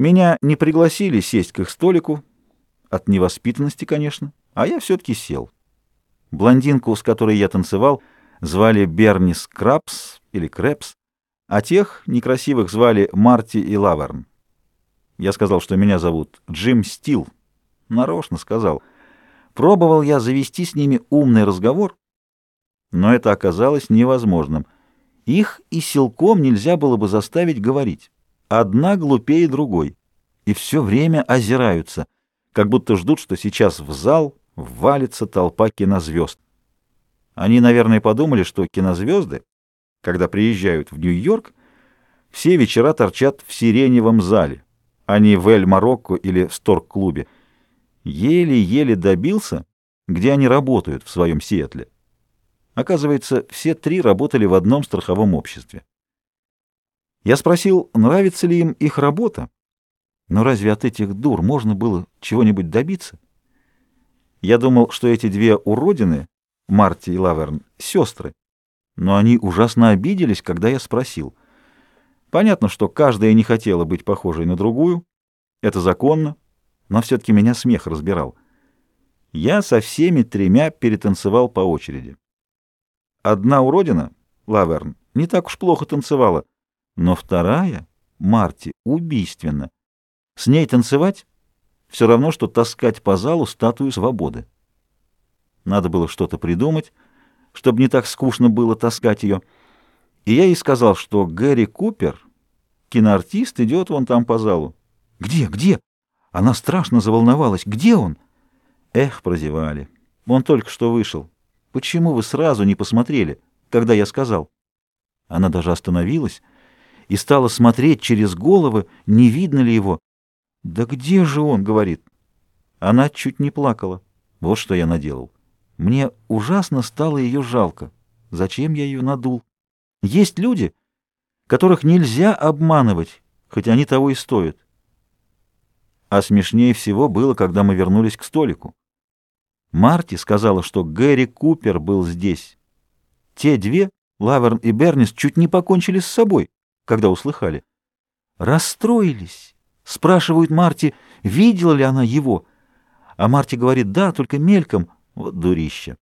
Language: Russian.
Меня не пригласили сесть к их столику, от невоспитанности, конечно, а я все-таки сел. Блондинку, с которой я танцевал, звали Бернис Крабс или Крэпс, а тех некрасивых звали Марти и Лаверн. Я сказал, что меня зовут Джим Стил. Нарочно сказал. Пробовал я завести с ними умный разговор, но это оказалось невозможным. Их и силком нельзя было бы заставить говорить. Одна глупее другой. И все время озираются, как будто ждут, что сейчас в зал валится толпа кинозвезд. Они, наверное, подумали, что кинозвезды, когда приезжают в Нью-Йорк, все вечера торчат в сиреневом зале, а не в Эль-Марокко или в Сторг-клубе. Еле-еле добился, где они работают в своем Сиэтле. Оказывается, все три работали в одном страховом обществе. Я спросил, нравится ли им их работа, но разве от этих дур можно было чего-нибудь добиться? Я думал, что эти две уродины, Марти и Лаверн, сестры, но они ужасно обиделись, когда я спросил. Понятно, что каждая не хотела быть похожей на другую, это законно, но все-таки меня смех разбирал. Я со всеми тремя перетанцевал по очереди. Одна уродина, Лаверн, не так уж плохо танцевала, но вторая, Марти, убийственно. С ней танцевать все равно, что таскать по залу статую свободы. Надо было что-то придумать, чтобы не так скучно было таскать ее. И я ей сказал, что Гэри Купер, киноартист, идет вон там по залу. «Где? Где?» Она страшно заволновалась. «Где он?» Эх, прозевали. Он только что вышел. Почему вы сразу не посмотрели, когда я сказал? Она даже остановилась и стала смотреть через головы, не видно ли его. «Да где же он?» — говорит. Она чуть не плакала. Вот что я наделал. Мне ужасно стало ее жалко. Зачем я ее надул? Есть люди, которых нельзя обманывать, хоть они того и стоят. А смешнее всего было, когда мы вернулись к столику. Марти сказала, что Гэри Купер был здесь. Те две, Лаверн и Бернис, чуть не покончили с собой, когда услыхали. Расстроились. Спрашивают Марти, видела ли она его. А Марти говорит, да, только мельком. Вот дурище.